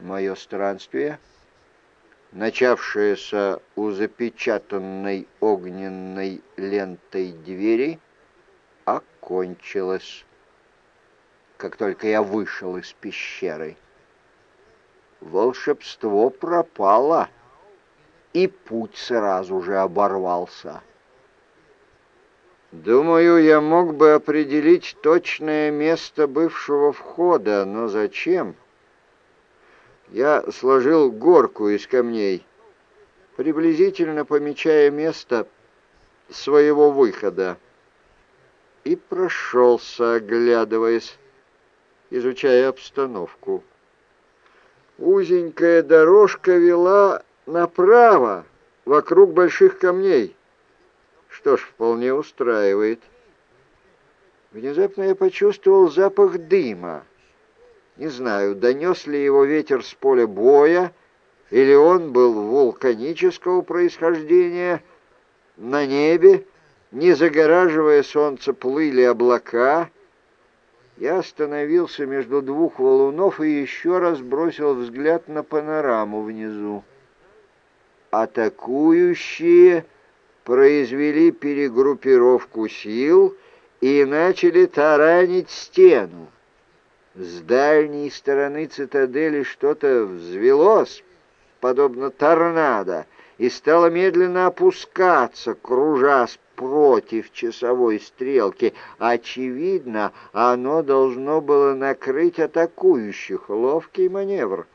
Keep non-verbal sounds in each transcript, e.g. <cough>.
Мое странствие, начавшееся у запечатанной огненной лентой двери, окончилось, как только я вышел из пещеры. Волшебство пропало, и путь сразу же оборвался. Думаю, я мог бы определить точное место бывшего входа, но зачем? Я сложил горку из камней, приблизительно помечая место своего выхода, и прошелся, оглядываясь, изучая обстановку. Узенькая дорожка вела направо, вокруг больших камней. Что ж, вполне устраивает. Внезапно я почувствовал запах дыма. Не знаю, донес ли его ветер с поля боя, или он был вулканического происхождения. На небе, не загораживая солнце, плыли облака. Я остановился между двух валунов и еще раз бросил взгляд на панораму внизу. Атакующие произвели перегруппировку сил и начали таранить стену. С дальней стороны цитадели что-то взвелось, подобно торнадо, и стало медленно опускаться, кружась против часовой стрелки. Очевидно, оно должно было накрыть атакующих. Ловкий маневр.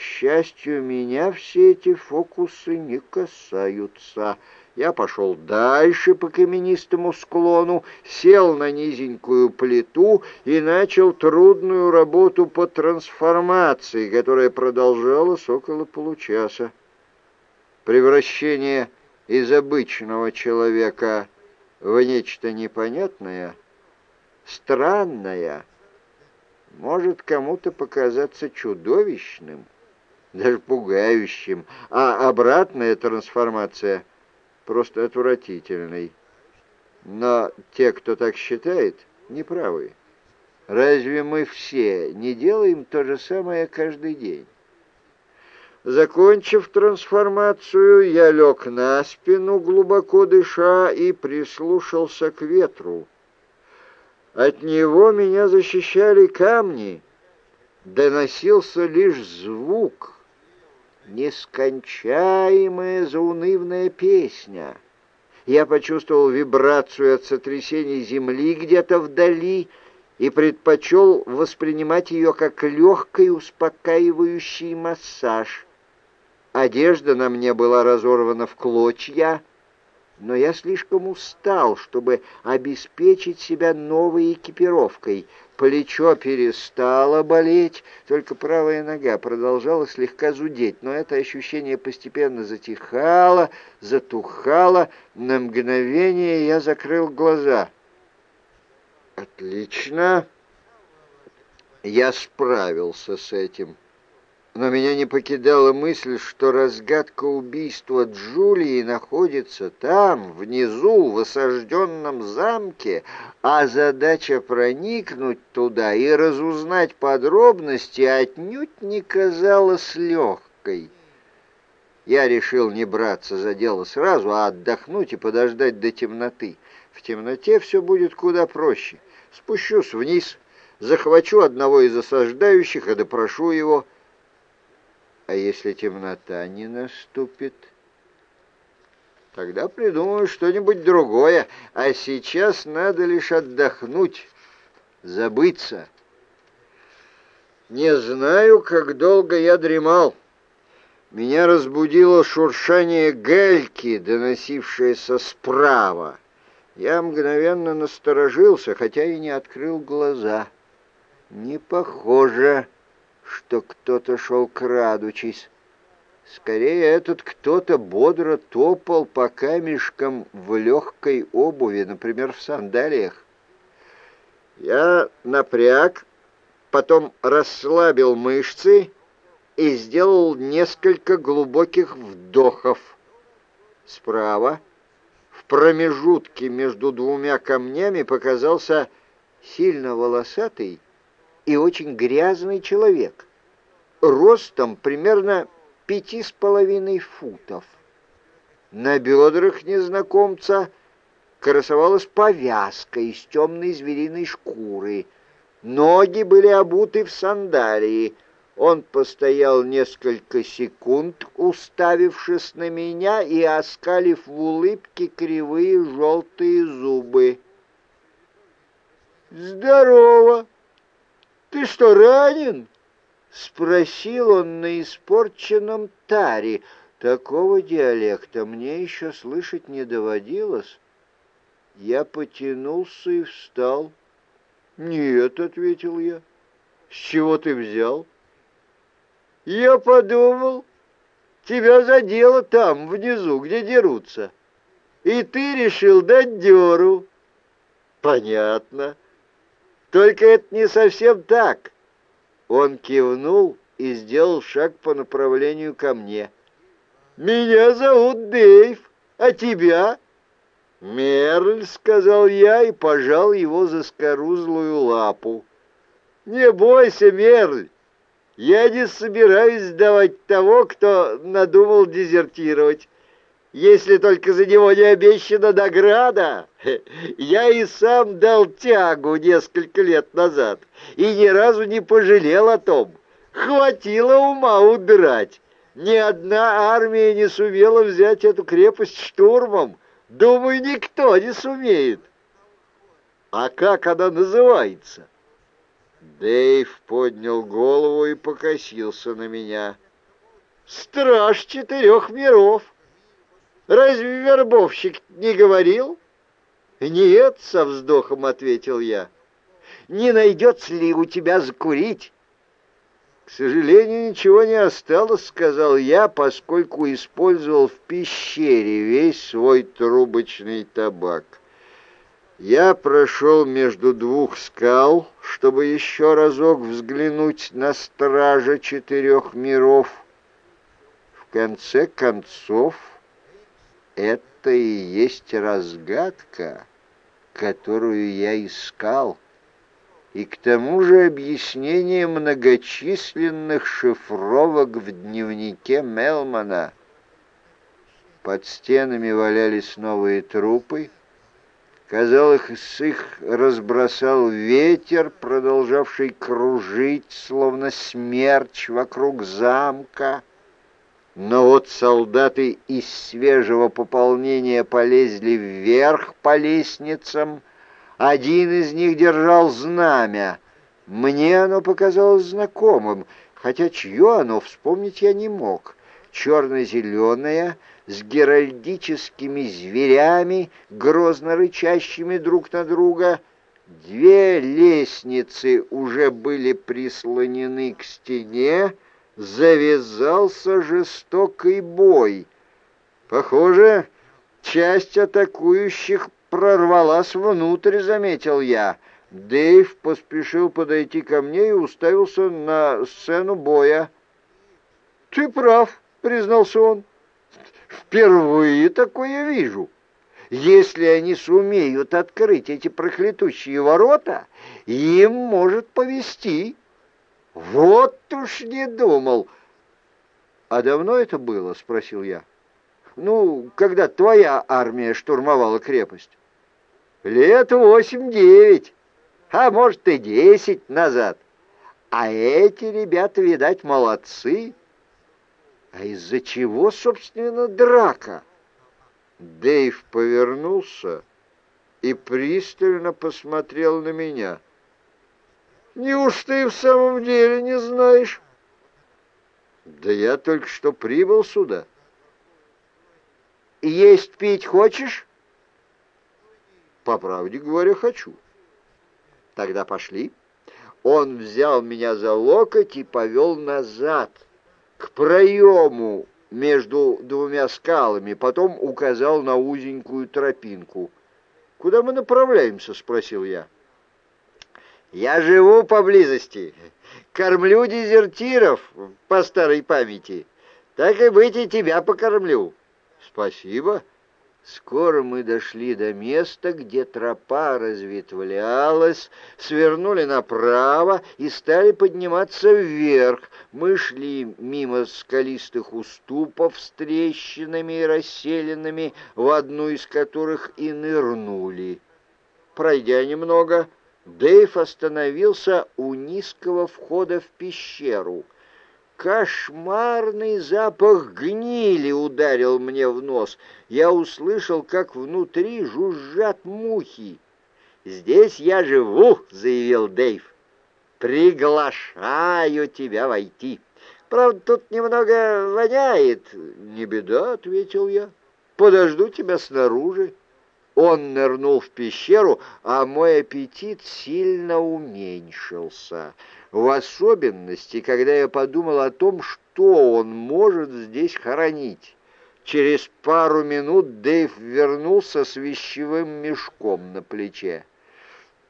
Счастью, меня все эти фокусы не касаются. Я пошел дальше по каменистому склону, сел на низенькую плиту и начал трудную работу по трансформации, которая продолжалась около получаса. Превращение из обычного человека в нечто непонятное, странное, может кому-то показаться чудовищным, даже пугающим, а обратная трансформация просто отвратительной. Но те, кто так считает, неправы. Разве мы все не делаем то же самое каждый день? Закончив трансформацию, я лег на спину, глубоко дыша, и прислушался к ветру. От него меня защищали камни. Доносился лишь звук — нескончаемая заунывная песня. Я почувствовал вибрацию от сотрясения земли где-то вдали и предпочел воспринимать ее как легкий успокаивающий массаж. Одежда на мне была разорвана в клочья, но я слишком устал, чтобы обеспечить себя новой экипировкой. Плечо перестало болеть, только правая нога продолжала слегка зудеть, но это ощущение постепенно затихало, затухало. На мгновение я закрыл глаза. «Отлично!» Я справился с этим но меня не покидала мысль, что разгадка убийства Джулии находится там, внизу, в осажденном замке, а задача проникнуть туда и разузнать подробности отнюдь не казалась легкой. Я решил не браться за дело сразу, а отдохнуть и подождать до темноты. В темноте все будет куда проще. Спущусь вниз, захвачу одного из осаждающих и допрошу его — а если темнота не наступит? Тогда придумаю что-нибудь другое, а сейчас надо лишь отдохнуть, забыться. Не знаю, как долго я дремал. Меня разбудило шуршание гальки, доносившееся справа. Я мгновенно насторожился, хотя и не открыл глаза. Не похоже что кто-то шел крадучись. Скорее, этот кто-то бодро топал по камешкам в легкой обуви, например, в сандалиях. Я напряг, потом расслабил мышцы и сделал несколько глубоких вдохов. Справа, в промежутке между двумя камнями, показался сильно волосатый и очень грязный человек. ростом примерно пяти с половиной футов. На бедрах незнакомца красовалась повязка из темной звериной шкуры. Ноги были обуты в сандалии. Он постоял несколько секунд, уставившись на меня и оскалив в улыбке кривые желтые зубы. «Здорово! Ты что, ранен?» — спросил он на испорченном таре. Такого диалекта мне еще слышать не доводилось. Я потянулся и встал. «Нет», — ответил я. «С чего ты взял?» «Я подумал, тебя задело там, внизу, где дерутся, и ты решил дать дёру». «Понятно. Только это не совсем так». Он кивнул и сделал шаг по направлению ко мне. «Меня зовут Дэйв, а тебя?» «Мерль», — сказал я и пожал его за скорузлую лапу. «Не бойся, Мерль, я не собираюсь сдавать того, кто надумал дезертировать. Если только за него не обещана награда. <laughs> Я и сам дал тягу несколько лет назад и ни разу не пожалел о том. Хватило ума удрать. Ни одна армия не сумела взять эту крепость штурмом. Думаю, никто не сумеет. А как она называется? Дэйв поднял голову и покосился на меня. Страж четырех миров. Разве вербовщик не говорил? Нет, со вздохом ответил я. Не найдется ли у тебя закурить? К сожалению, ничего не осталось, сказал я, поскольку использовал в пещере весь свой трубочный табак. Я прошел между двух скал, чтобы еще разок взглянуть на стража четырех миров. В конце концов, это и есть разгадка, которую я искал и к тому же объяснение многочисленных шифровок в дневнике Мелмана. Под стенами валялись новые трупы. Казалось, их разбросал ветер, продолжавший кружить, словно смерч вокруг замка. Но вот солдаты из свежего пополнения полезли вверх по лестницам, один из них держал знамя. Мне оно показалось знакомым, хотя чье оно вспомнить я не мог. Черно-зеленое, с геральдическими зверями, грозно рычащими друг на друга. Две лестницы уже были прислонены к стене, завязался жестокий бой. Похоже, часть атакующих прорвалась внутрь, заметил я. Дэйв поспешил подойти ко мне и уставился на сцену боя. «Ты прав», — признался он. «Впервые такое вижу. Если они сумеют открыть эти проклятущие ворота, им может повезти». «Вот уж не думал!» «А давно это было?» — спросил я. «Ну, когда твоя армия штурмовала крепость?» лет восемь-девять, а может и десять назад. А эти ребята, видать, молодцы. А из-за чего, собственно, драка? Дэйв повернулся и пристально посмотрел на меня. «Неужто и в самом деле не знаешь?» «Да я только что прибыл сюда». «Есть пить хочешь?» По правде говоря, хочу. Тогда пошли. Он взял меня за локоть и повел назад, к проему между двумя скалами, потом указал на узенькую тропинку. «Куда мы направляемся?» — спросил я. «Я живу поблизости, кормлю дезертиров по старой памяти. Так и быть, и тебя покормлю». «Спасибо». Скоро мы дошли до места, где тропа разветвлялась, свернули направо и стали подниматься вверх. Мы шли мимо скалистых уступов с трещинами и расселенными, в одну из которых и нырнули. Пройдя немного, Дэйв остановился у низкого входа в пещеру — Кошмарный запах гнили ударил мне в нос. Я услышал, как внутри жужжат мухи. «Здесь я живу», — заявил Дэйв. «Приглашаю тебя войти. Правда, тут немного воняет». «Не беда», — ответил я. «Подожду тебя снаружи». Он нырнул в пещеру, а мой аппетит сильно уменьшился в особенности, когда я подумал о том, что он может здесь хоронить. Через пару минут Дэйв вернулся с вещевым мешком на плече.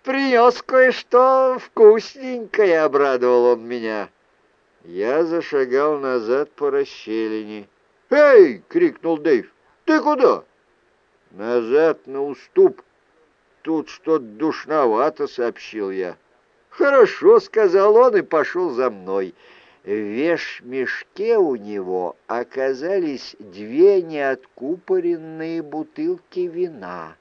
«Принес кое-что вкусненькое», — обрадовал он меня. Я зашагал назад по расщелине. «Эй!» — крикнул Дэйв. «Ты куда?» «Назад на уступ. Тут что-то душновато», — сообщил я. «Хорошо», — сказал он и пошел за мной. В вешмешке у него оказались две неоткупоренные бутылки вина,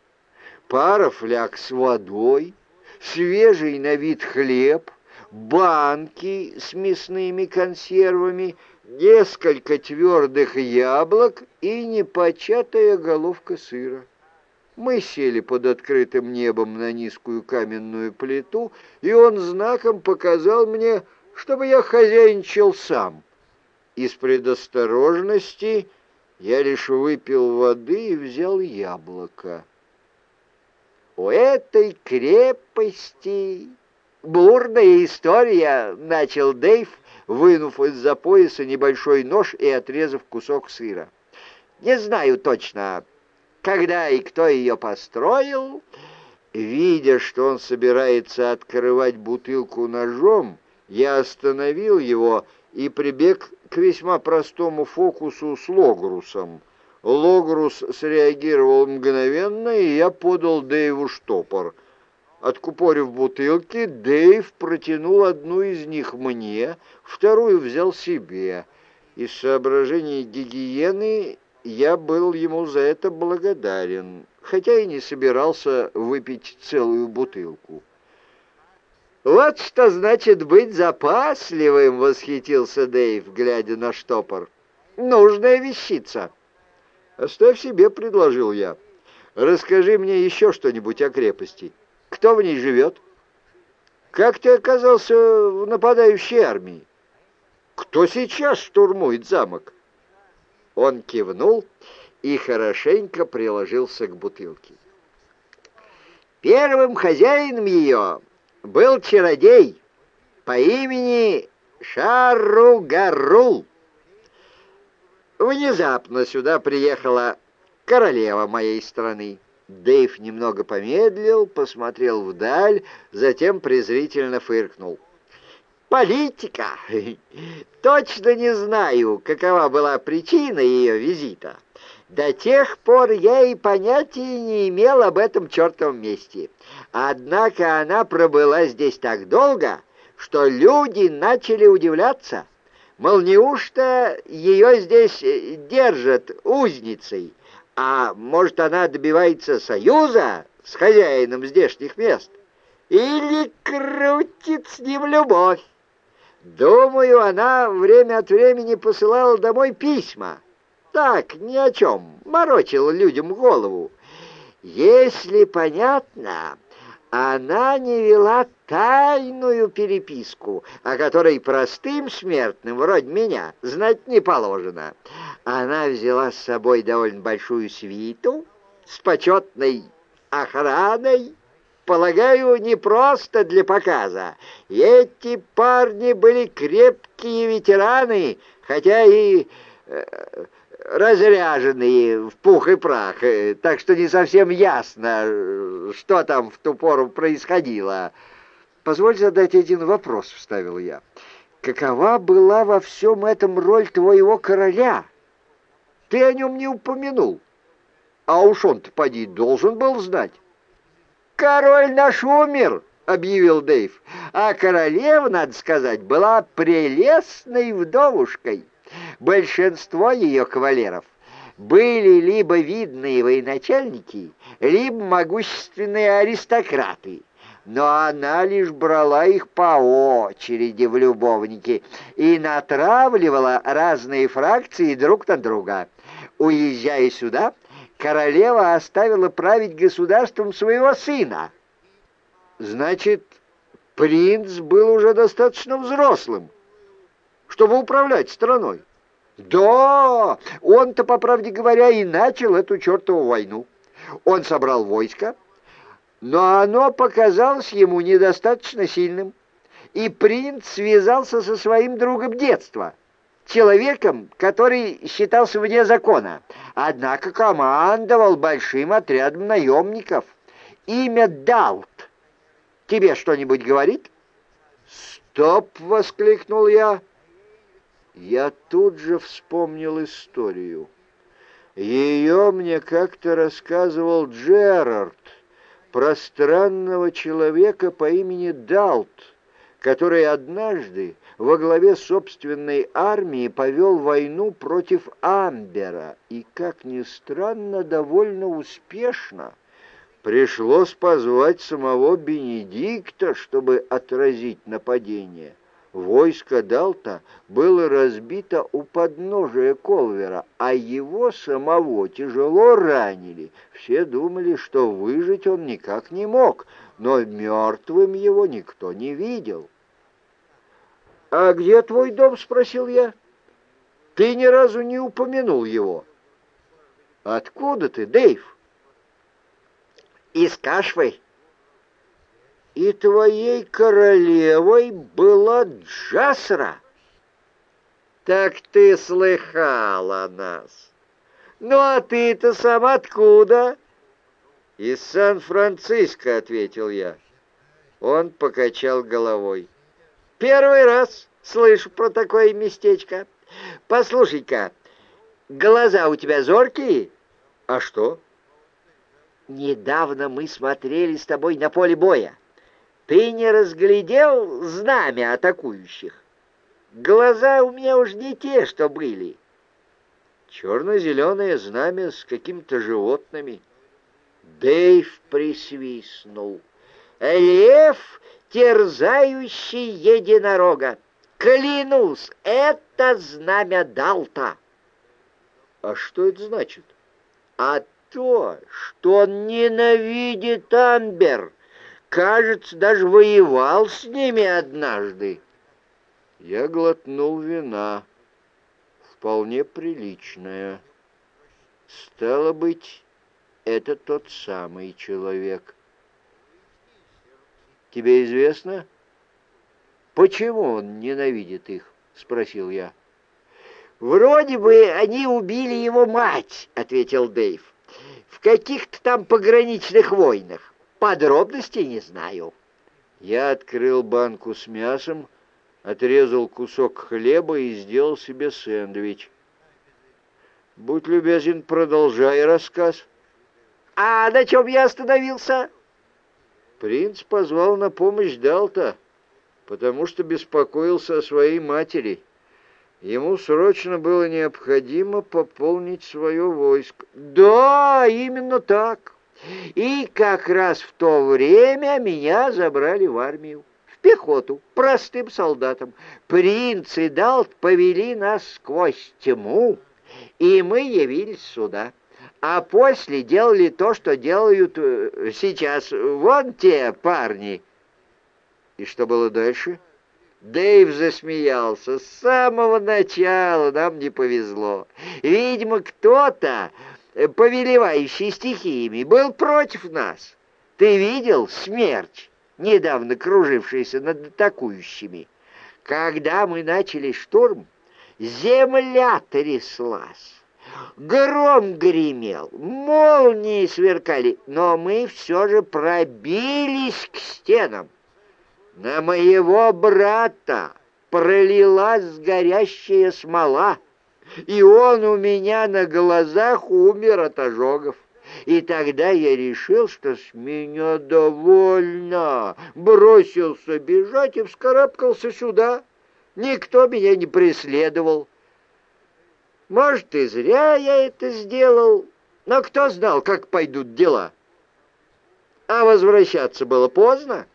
пара фляг с водой, свежий на вид хлеб, банки с мясными консервами, несколько твердых яблок и непочатая головка сыра. Мы сели под открытым небом на низкую каменную плиту, и он знаком показал мне, чтобы я хозяйничал сам. Из предосторожности я лишь выпил воды и взял яблоко. У этой крепости бурная история, начал Дэйв, вынув из-за пояса небольшой нож и отрезав кусок сыра. Не знаю точно, когда и кто ее построил, видя, что он собирается открывать бутылку ножом, я остановил его и прибег к весьма простому фокусу с Логрусом. Логрус среагировал мгновенно, и я подал Дэйву штопор. Откупорив бутылки, Дэйв протянул одну из них мне, вторую взял себе. Из соображений гигиены я был ему за это благодарен, хотя и не собирался выпить целую бутылку. «Вот что значит быть запасливым!» — восхитился Дэйв, глядя на штопор. «Нужная вещица!» «Оставь себе», — предложил я. «Расскажи мне еще что-нибудь о крепости. Кто в ней живет?» «Как ты оказался в нападающей армии?» «Кто сейчас штурмует замок?» Он кивнул и хорошенько приложился к бутылке. Первым хозяином ее был чародей по имени Шаругарул. Внезапно сюда приехала королева моей страны. Дэйв немного помедлил, посмотрел вдаль, затем презрительно фыркнул. Политика. <laughs> Точно не знаю, какова была причина ее визита. До тех пор я и понятия не имел об этом чертовом месте. Однако она пробыла здесь так долго, что люди начали удивляться. Мол, неужто ее здесь держат узницей? А может, она добивается союза с хозяином здешних мест? Или крутит с ним любовь? Думаю, она время от времени посылала домой письма. Так, ни о чем, морочила людям голову. Если понятно, она не вела тайную переписку, о которой простым смертным, вроде меня, знать не положено. Она взяла с собой довольно большую свиту с почетной охраной, полагаю, не просто для показа. Эти парни были крепкие ветераны, хотя и э, разряженные в пух и прах, э, так что не совсем ясно, что там в ту пору происходило. «Позволь задать один вопрос», — вставил я. «Какова была во всем этом роль твоего короля? Ты о нем не упомянул». А уж он-то, поди, должен был знать. «Король наш умер!» — объявил Дэйв. «А королева, надо сказать, была прелестной вдовушкой. Большинство ее кавалеров были либо видные военачальники, либо могущественные аристократы, но она лишь брала их по очереди в любовники и натравливала разные фракции друг на друга. Уезжая сюда, королева оставила править государством своего сына. Значит, принц был уже достаточно взрослым, чтобы управлять страной. Да, он-то, по правде говоря, и начал эту чертову войну. Он собрал войско, но оно показалось ему недостаточно сильным, и принц связался со своим другом детства, человеком, который считался вне закона, однако командовал большим отрядом наемников. Имя Далт. Тебе что-нибудь говорит? «Стоп!» — воскликнул я. Я тут же вспомнил историю. Ее мне как-то рассказывал Джерард про странного человека по имени Далт, который однажды во главе собственной армии повел войну против Амбера и, как ни странно, довольно успешно. Пришлось позвать самого Бенедикта, чтобы отразить нападение. Войско Далта было разбито у подножия Колвера, а его самого тяжело ранили. Все думали, что выжить он никак не мог, но мертвым его никто не видел. «А где твой дом?» — спросил я. «Ты ни разу не упомянул его». «Откуда ты, Дэйв?» «Из Кашвы», и твоей королевой была Джасра. Так ты слыхала нас. Ну, а ты-то сам откуда? Из Сан-Франциско, ответил я. Он покачал головой. Первый раз слышу про такое местечко. Послушай-ка, глаза у тебя зоркие? А что? Недавно мы смотрели с тобой на поле боя. Ты не разглядел знамя атакующих? Глаза у меня уж не те, что были. Черно-зеленое знамя с какими-то животными. Дэйв присвистнул. Лев, терзающий единорога. Клянусь, это знамя Далта. А что это значит? А то, что он ненавидит Амбер кажется, даже воевал с ними однажды. Я глотнул вина, вполне приличное. Стало быть, это тот самый человек. Тебе известно, почему он ненавидит их? Спросил я. «Вроде бы они убили его мать», — ответил Дэйв. «В каких-то там пограничных войнах. Подробностей не знаю. Я открыл банку с мясом, отрезал кусок хлеба и сделал себе сэндвич. Будь любезен, продолжай рассказ. А на чем я остановился? Принц позвал на помощь Далта, потому что беспокоился о своей матери. Ему срочно было необходимо пополнить свое войско. Да, именно так. И как раз в то время меня забрали в армию, в пехоту, простым солдатам. Принц и Далт повели нас сквозь тьму, и мы явились сюда. А после делали то, что делают э, сейчас вон те парни. И что было дальше? Дэйв засмеялся. С самого начала нам не повезло. Видимо, кто-то Э, повелевающий стихиями, был против нас. Ты видел смерть, недавно кружившаяся над атакующими? Когда мы начали штурм, земля тряслась. Гром гремел, молнии сверкали, но мы все же пробились к стенам. На моего брата пролилась горящая смола, и он у меня на глазах умер от ожогов. И тогда я решил, что с меня довольно. Бросился бежать и вскарабкался сюда. Никто меня не преследовал. Может, и зря я это сделал, но кто знал, как пойдут дела. А возвращаться было поздно.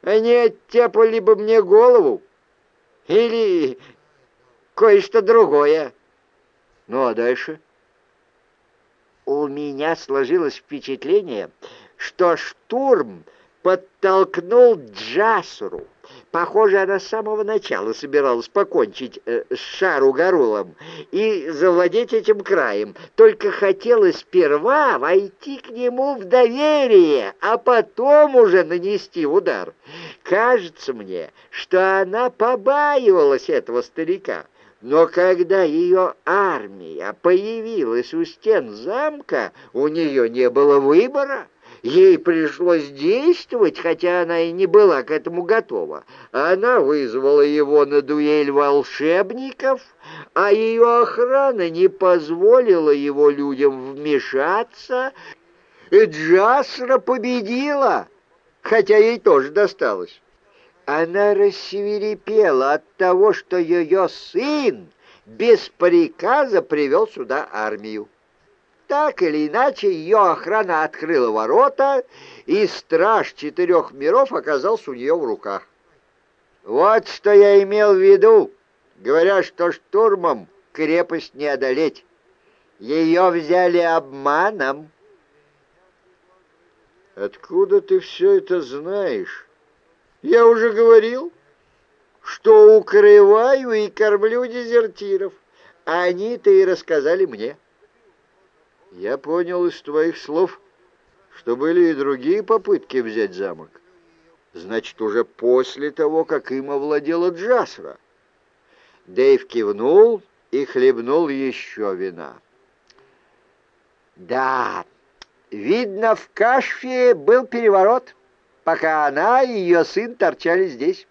Они оттяпали бы мне голову. Или кое-что другое. Ну, а дальше? У меня сложилось впечатление, что штурм подтолкнул Джасуру. Похоже, она с самого начала собиралась покончить э, с Шару-Гарулом и завладеть этим краем. Только хотела сперва войти к нему в доверие, а потом уже нанести удар. Кажется мне, что она побаивалась этого старика. Но когда ее армия появилась у стен замка, у нее не было выбора. Ей пришлось действовать, хотя она и не была к этому готова. Она вызвала его на дуэль волшебников, а ее охрана не позволила его людям вмешаться. И Джасра победила, хотя ей тоже досталось. Она рассверепела от того, что ее сын без приказа привел сюда армию. Так или иначе, ее охрана открыла ворота, и страж четырех миров оказался у нее в руках. Вот что я имел в виду, говоря, что штурмом крепость не одолеть. Ее взяли обманом. Откуда ты все это знаешь? Я уже говорил, что укрываю и кормлю дезертиров. Они-то и рассказали мне. Я понял из твоих слов, что были и другие попытки взять замок. Значит, уже после того, как им овладела Джасра. Дэйв кивнул и хлебнул еще вина. Да, видно, в Кашфе был переворот, пока она и ее сын торчали здесь.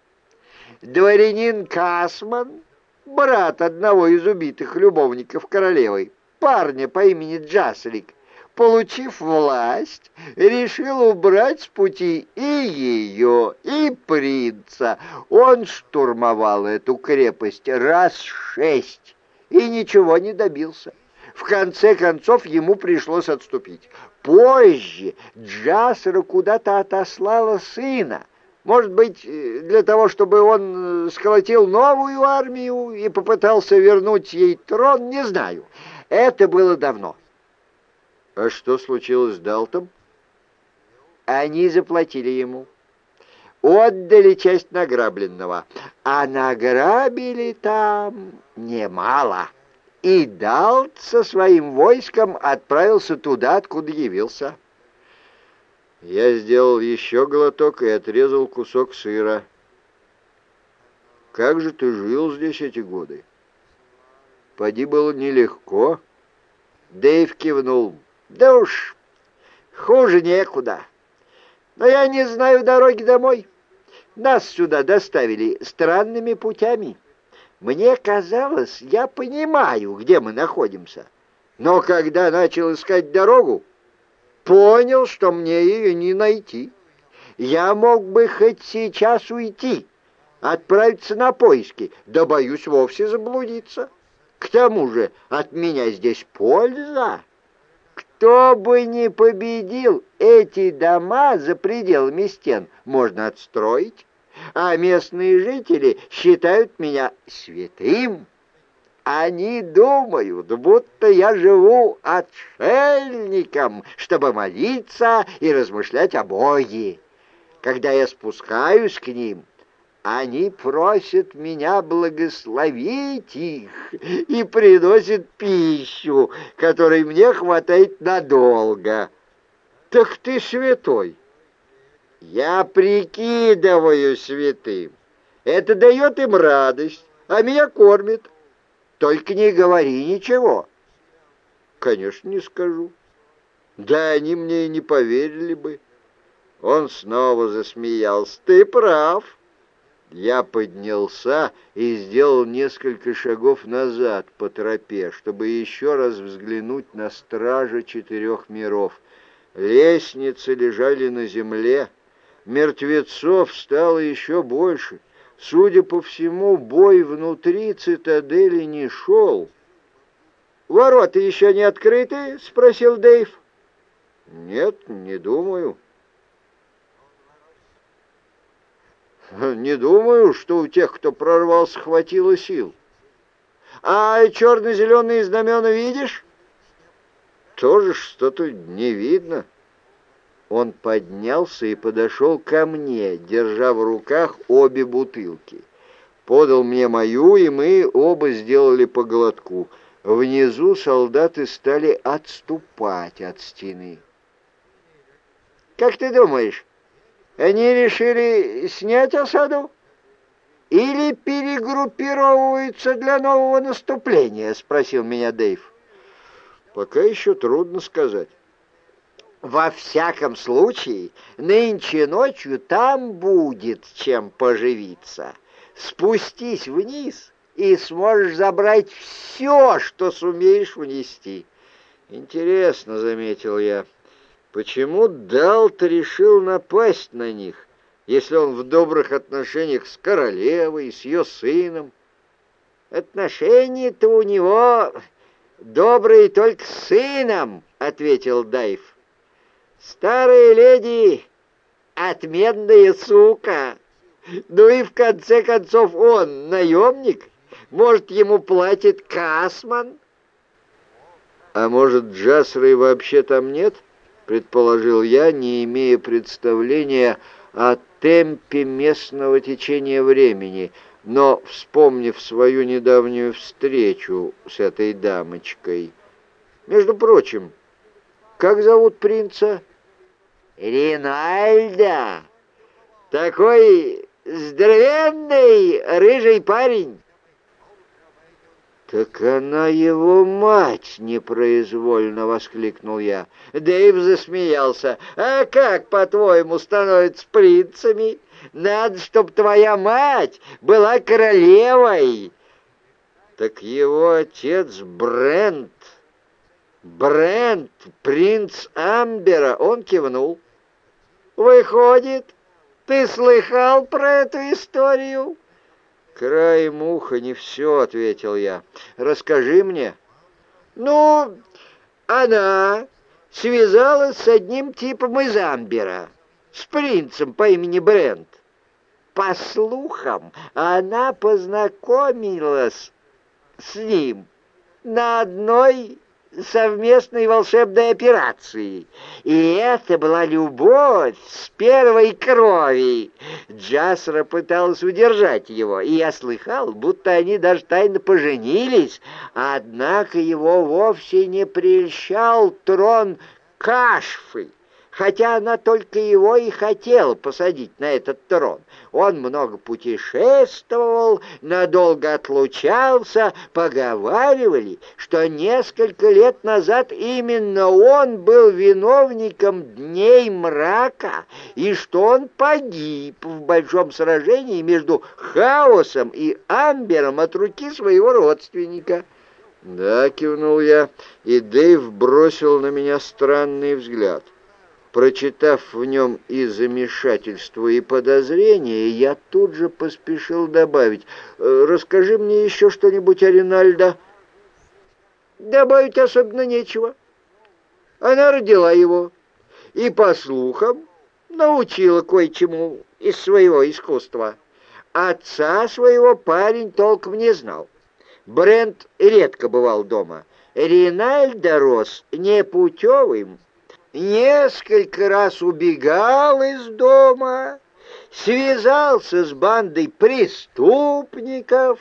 Дворянин Касман, брат одного из убитых любовников королевой, парня по имени Джаслик, получив власть, решил убрать с пути и ее, и принца. Он штурмовал эту крепость раз шесть и ничего не добился. В конце концов ему пришлось отступить. Позже Джасера куда-то отослала сына. Может быть, для того, чтобы он сколотил новую армию и попытался вернуть ей трон, не знаю. Это было давно. А что случилось с Далтом? Они заплатили ему. Отдали часть награбленного, а награбили там немало. И Далт со своим войском отправился туда, откуда явился. Я сделал еще глоток и отрезал кусок сыра. Как же ты жил здесь эти годы? Поди было нелегко. Дэйв кивнул. Да уж, хуже некуда. Но я не знаю дороги домой. Нас сюда доставили странными путями. Мне казалось, я понимаю, где мы находимся. Но когда начал искать дорогу, понял, что мне ее не найти. Я мог бы хоть сейчас уйти, отправиться на поиски, да боюсь вовсе заблудиться. К тому же от меня здесь польза. Кто бы ни победил, эти дома за пределами стен можно отстроить, а местные жители считают меня святым. Они думают, будто я живу отшельником, чтобы молиться и размышлять о Боге. Когда я спускаюсь к ним, они просят меня благословить их и приносят пищу, которой мне хватает надолго. Так ты святой. Я прикидываю святым. Это дает им радость, а меня кормит. Только не говори ничего. Конечно, не скажу. Да они мне и не поверили бы. Он снова засмеялся. Ты прав. Я поднялся и сделал несколько шагов назад по тропе, чтобы еще раз взглянуть на стража четырех миров. Лестницы лежали на земле, мертвецов стало еще больше. Судя по всему, бой внутри цитадели не шел. «Ворота еще не открыты?» — спросил Дэйв. «Нет, не думаю». <laughs> Не думаю, что у тех, кто прорвался, хватило сил. А черно-зеленые знамена видишь? Тоже что-то не видно. Он поднялся и подошел ко мне, держа в руках обе бутылки. Подал мне мою, и мы оба сделали по глотку. Внизу солдаты стали отступать от стены. «Как ты думаешь, они решили снять осаду? Или перегруппировываются для нового наступления?» — спросил меня Дэйв. «Пока еще трудно сказать». «Во всяком случае, нынче ночью там будет чем поживиться. Спустись вниз и сможешь забрать все, что сумеешь унести». «Интересно», — заметил я, — Почему Далт решил напасть на них, если он в добрых отношениях с королевой, с ее сыном? «Отношения-то у него добрые только с сыном», — ответил Дайв. «Старая леди — отменная сука. Ну и в конце концов он наемник. Может, ему платит Касман?» «А может, Джасры вообще там нет?» Предположил я, не имея представления о темпе местного течения времени, но вспомнив свою недавнюю встречу с этой дамочкой. Между прочим, как зовут принца? Ринальда. Такой здоровенный рыжий парень. «Так она его мать!» — непроизвольно воскликнул я. Дэйв засмеялся. «А как, по-твоему, становятся принцами? Надо, чтоб твоя мать была королевой!» «Так его отец Брент...» «Брент, принц Амбера!» — он кивнул. «Выходит, ты слыхал про эту историю?» «Краем уха не все», — ответил я. «Расскажи мне». «Ну, она связалась с одним типом из Амбера, с принцем по имени Брент. По слухам, она познакомилась с ним на одной совместной волшебной операции. И это была любовь с первой крови. Джасра пыталась удержать его, и я слыхал, будто они даже тайно поженились. Однако его вовсе не прельщал трон Кашфы хотя она только его и хотела посадить на этот трон. Он много путешествовал, надолго отлучался, поговаривали, что несколько лет назад именно он был виновником дней мрака, и что он погиб в большом сражении между Хаосом и Амбером от руки своего родственника. «Да», — кивнул я, и Дэйв бросил на меня странный взгляд. Прочитав в нем и замешательство, и подозрение, я тут же поспешил добавить, «Э, «Расскажи мне еще что-нибудь о Ринальдо». Добавить особенно нечего. Она родила его и, по слухам, научила кое-чему из своего искусства. Отца своего парень толком не знал. Брент редко бывал дома. Ринальдо рос непутевым, несколько раз убегал из дома, связался с бандой преступников,